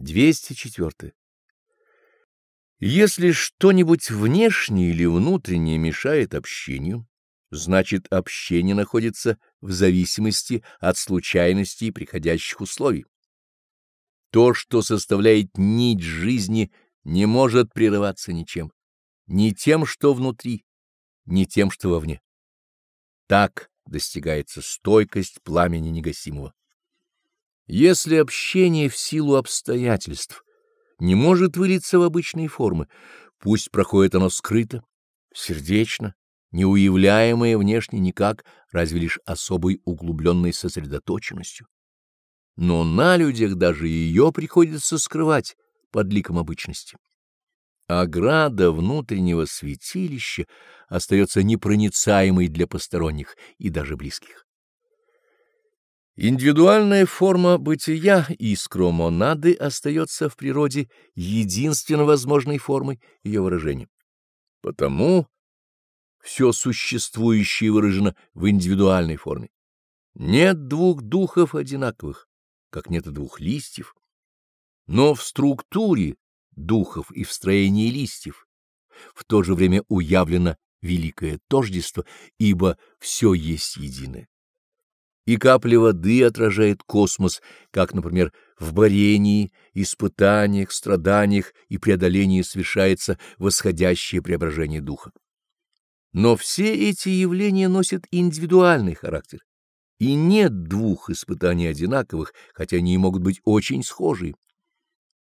204. Если что-нибудь внешнее или внутреннее мешает общению, значит общение находится в зависимости от случайностей и приходящих условий. То, что составляет нить жизни, не может прерываться ничем, ни тем, что внутри, ни тем, что вовне. Так достигается стойкость пламени негасимого. Если общение в силу обстоятельств не может вылиться в обычные формы, пусть проходит оно скрыто, сердечно, неуявляемое внешне никак, разве лишь особой углубленной сосредоточенностью. Но на людях даже ее приходится скрывать под ликом обычности. Ограда внутреннего святилища остается непроницаемой для посторонних и даже близких. Индивидуальная форма бытия искромонады остается в природе единственно возможной формой ее выражения. Потому все существующее выражено в индивидуальной форме. Нет двух духов одинаковых, как нет и двух листьев, но в структуре духов и в строении листьев в то же время уявлено великое тождество, ибо все есть единое и капля воды отражает космос, как, например, в борении, испытаниях, страданиях и преодолении совершается восходящее преображение духа. Но все эти явления носят индивидуальный характер, и нет двух испытаний одинаковых, хотя они и могут быть очень схожи.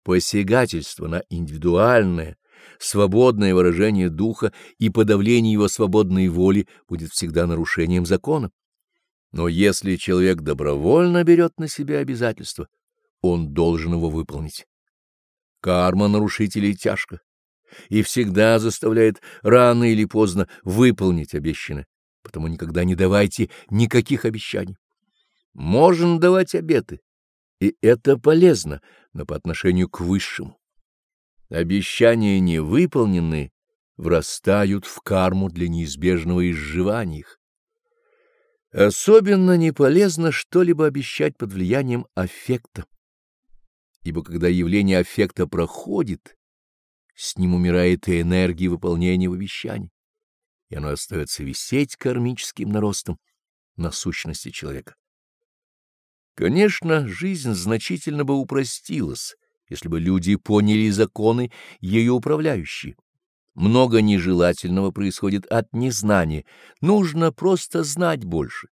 Посягательство на индивидуальное, свободное выражение духа и подавление его свободной воли будет всегда нарушением закона. Но если человек добровольно берет на себя обязательство, он должен его выполнить. Карма нарушителей тяжко и всегда заставляет рано или поздно выполнить обещанное, потому никогда не давайте никаких обещаний. Можно давать обеты, и это полезно, но по отношению к высшему. Обещания невыполненные врастают в карму для неизбежного изживания их. Особенно не полезно что-либо обещать под влиянием аффекта, ибо когда явление аффекта проходит, с ним умирает и энергия выполнения в обещании, и оно остается висеть кармическим наростом на сущности человека. Конечно, жизнь значительно бы упростилась, если бы люди поняли законы, ею управляющие. Много нежелательного происходит от незнания, нужно просто знать больше.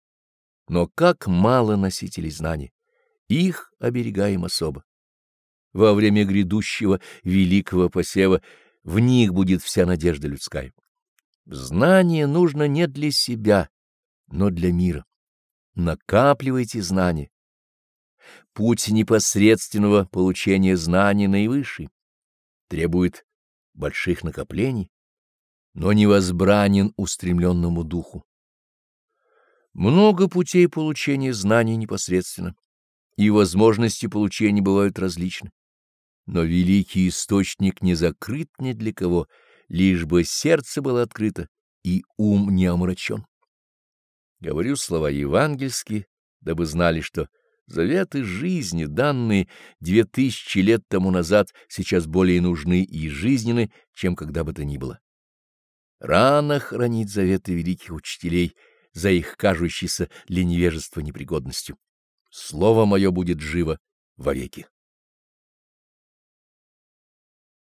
Но как мало носителей знаний, их оберегаем особо. Во время грядущего великого посева в них будет вся надежда людская. Знание нужно не для себя, но для мира. Накапливайте знания. Путь непосредственного получения знаний наивысший требует больших накоплений, но невозбранен устремленному духу. Много путей получения знаний непосредственно, и возможности получения бывают различны. Но великий источник не закрыт ни для кого, лишь бы сердце было открыто и ум не омрачен. Говорю слова евангельские, дабы знали, что Заветы жизни, данные две тысячи лет тому назад, сейчас более нужны и жизненны, чем когда бы то ни было. Рано хранить заветы великих учителей за их кажущейся для невежества непригодностью. Слово мое будет живо вовеки.